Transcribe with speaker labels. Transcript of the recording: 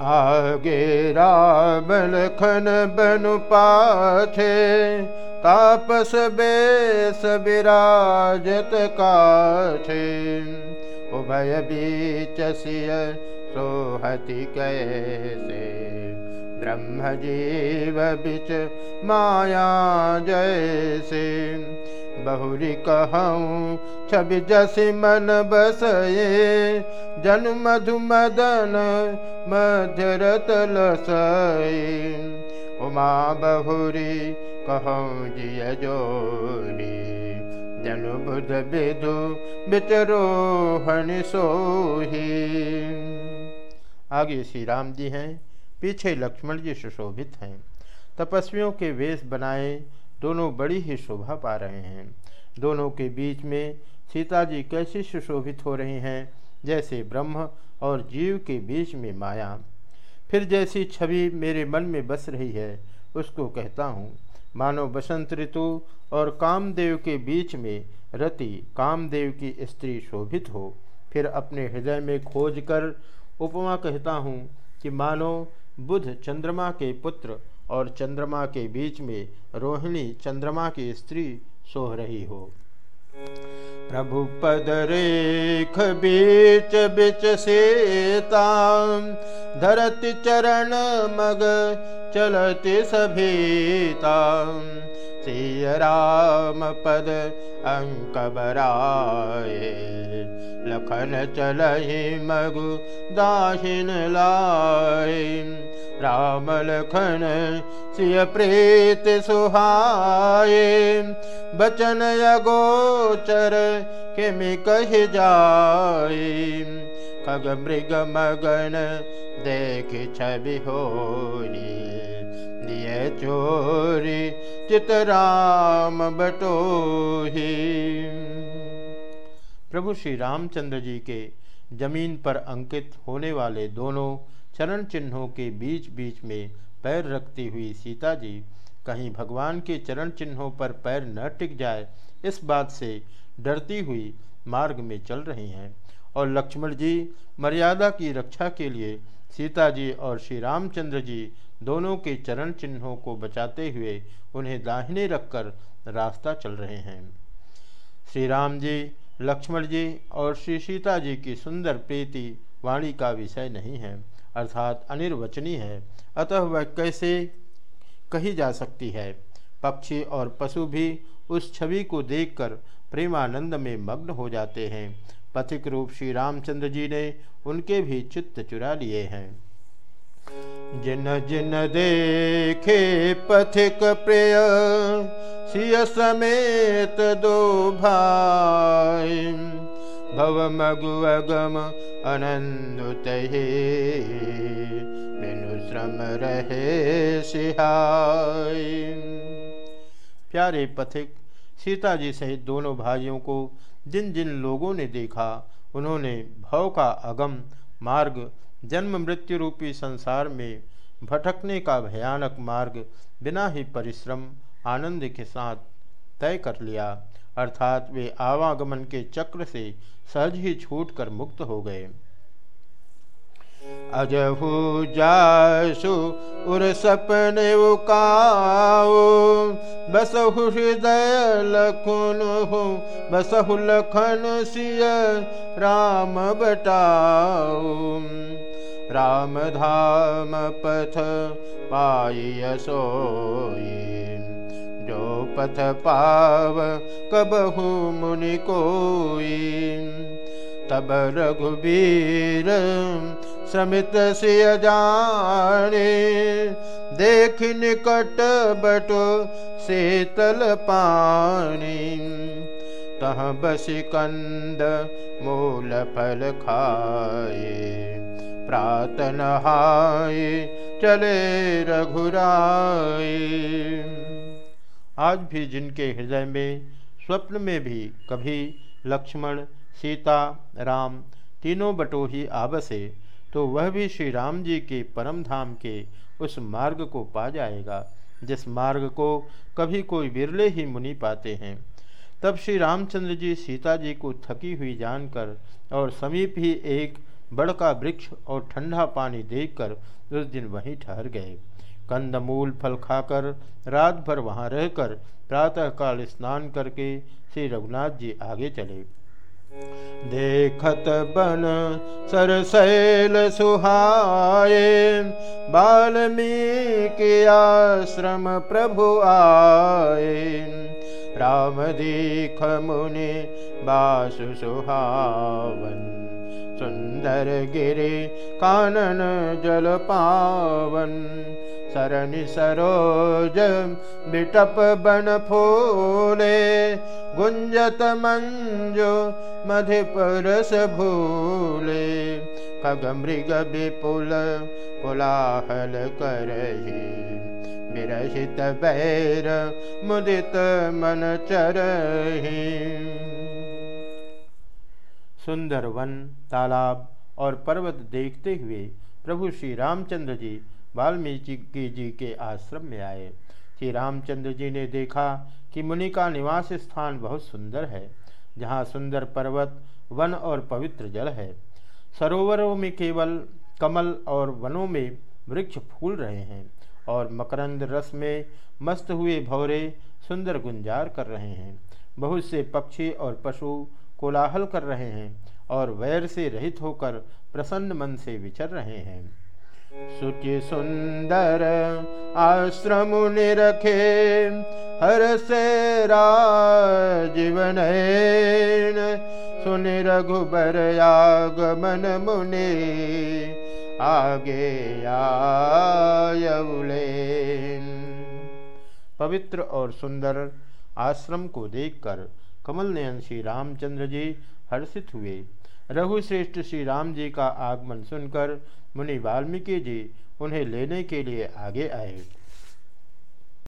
Speaker 1: आगे राम लखन बनु पाछे तापस बेस विराजत काछे उभय बीच सिय सोहति कैसे ब्रह्म जीव बिच माया जैसे बहुरी कहूँ, छवि जसि मन बसये। जन मधु मदन मध्य रत लसये उमा बहुरी कहूँ, जिय जोरी। जनु बुध विदु बिचरोहन सोही। आगे श्री राम जी हैं। पीछे लक्ष्मण जी सुशोभित हैं। तपस्वियों के वेश बनाए दोनों बड़ी ही शोभा पा रहे हैं। दोनों के बीच में सीता जी कैसी सुशोभित हो रही हैं, जैसे ब्रह्म और जीव के बीच में माया। फिर जैसी छवि मेरे मन में बस रही है, उसको कहता हूँ, मानो बसंत ऋतु और कामदेव के बीच में रति कामदेव की स्त्री शोभित हो। फिर अपने हृदय में खोज कर उपमा कहता हूँ कि मानो बुध चंद्रमा के पुत्र और चंद्रमा के बीच में रोहिणी चंद्रमा की स्त्री सोह रही हो। प्रभु पद रेख बीच बिच सीता, धरत चरण मग चलती सभीता। सिय राम पद अंक बराए, लखन चलहि मगु दाहिन लाए। राम लखन सिय प्रीत सुहाए बचन अगोचर के मि कह जाए खग मृग मगन देख छवि होरी दिए चोरी चित राम बटोही। प्रभु श्री रामचंद्र जी के ज़मीन पर अंकित होने वाले दोनों चरण चिन्हों के बीच बीच में पैर रखती हुई सीता जी, कहीं भगवान के चरण चिन्हों पर पैर न टिक जाए, इस बात से डरती हुई मार्ग में चल रही हैं। और लक्ष्मण जी, मर्यादा की रक्षा के लिए सीता जी और श्री रामचंद्र जी दोनों के चरण चिन्हों को बचाते हुए उन्हें दाहिने रखकर रास्ता चल रहे हैं। श्री राम जी, लक्ष्मण जी और श्री सीता जी की सुंदर प्रीति वाणी का विषय नहीं है। अर्थात अनिर्वचनीय है। अतः वह कैसे कही जा सकती है? पक्षी और पशु भी उस छवि को देखकर प्रेमानंद में मग्न हो जाते हैं। पथिक रूप श्री रामचंद्र जी ने उनके भी चित्त चुरा लिए हैं। जिन जिन देखे पथिक प्रिय, सिय समेत दो भाई। भव मगु अगम अनंत बिनु श्रम रहे सिहाय। प्यारे पथिक, सीता जी सहित दोनों भाइयों को जिन जिन लोगों ने देखा, उन्होंने भव का अगम मार्ग, जन्म मृत्यु रूपी संसार में भटकने का भयानक मार्ग, बिना ही परिश्रम, आनंद के साथ तय कर लिया। अर्थात वे आवागमन के चक्र से सहज ही छूट कर मुक्त हो गए। अजहु जासु उर सपने उकाओ, बसहु हृदय लखन हो, बसहु लखन सिय राम बटाओ। राम धाम पथ पाई सोई पथ पाव कबहु मुनि कोई? तब रघुबीर समित सिय जाने देख निकट बटो शीतल पानी। तह बसी कंद मूल फल खाए प्रातन हाय चले रघुराए आज भी जिनके हृदय में, स्वप्न में भी कभी लक्ष्मण, सीता, राम तीनों बटोही आबसे तो वह भी श्री राम जी के परम धाम के उस मार्ग को पा जाएगा, जिस मार्ग को कभी कोई बिरले ही मुनि पाते हैं। तब श्री रामचंद्र जी सीता जी को थकी हुई जानकर और समीप ही एक बड़का वृक्ष और ठंडा पानी देखकर उस दिन वहीं ठहर गए। कंदमूल फल खाकर रात भर वहाँ रहकर प्रातःकाल स्नान करके श्री रघुनाथ जी आगे चले। देखत बन सरसैल सुहाए बाल्मीकि आश्रम प्रभु आए राम दीख मुनि बासु सुहावन, सुंदर गिरे कानन जल पावन। सरनि सरोज बिटप बन फूले, गुंजत मंजो मधिपरस भूले। खग मृग विपुल कोलाहल करही, विरहित बैर मुदित मन चरही। सुंदर वन तालाब और पर्वत देखते हुए प्रभु श्री रामचंद्र जी वाल्मीकि जी के आश्रम में आए। श्री रामचंद्र जी ने देखा कि मुनि का निवास स्थान बहुत सुंदर है, जहाँ सुंदर पर्वत, वन और पवित्र जल है। सरोवरों में केवल कमल और वनों में वृक्ष फूल रहे हैं और मकरंद रस में मस्त हुए भौरे सुंदर गुंजार कर रहे हैं। बहुत से पक्षी और पशु कोलाहल कर रहे हैं और वैर से रहित होकर प्रसन्न मन से विचर रहे हैं। सुचि सुंदर आश्रम निरखे हर से जीवन सुनि रघुबर आगमन मुनि आगे आयउले पवित्र और सुंदर आश्रम को देखकर कमल नयन श्री रामचंद्र जी हर्षित हुए। रघुश्रेष्ठ श्री राम जी का आगमन सुनकर मुनि वाल्मीकि जी उन्हें लेने के लिए आगे आए।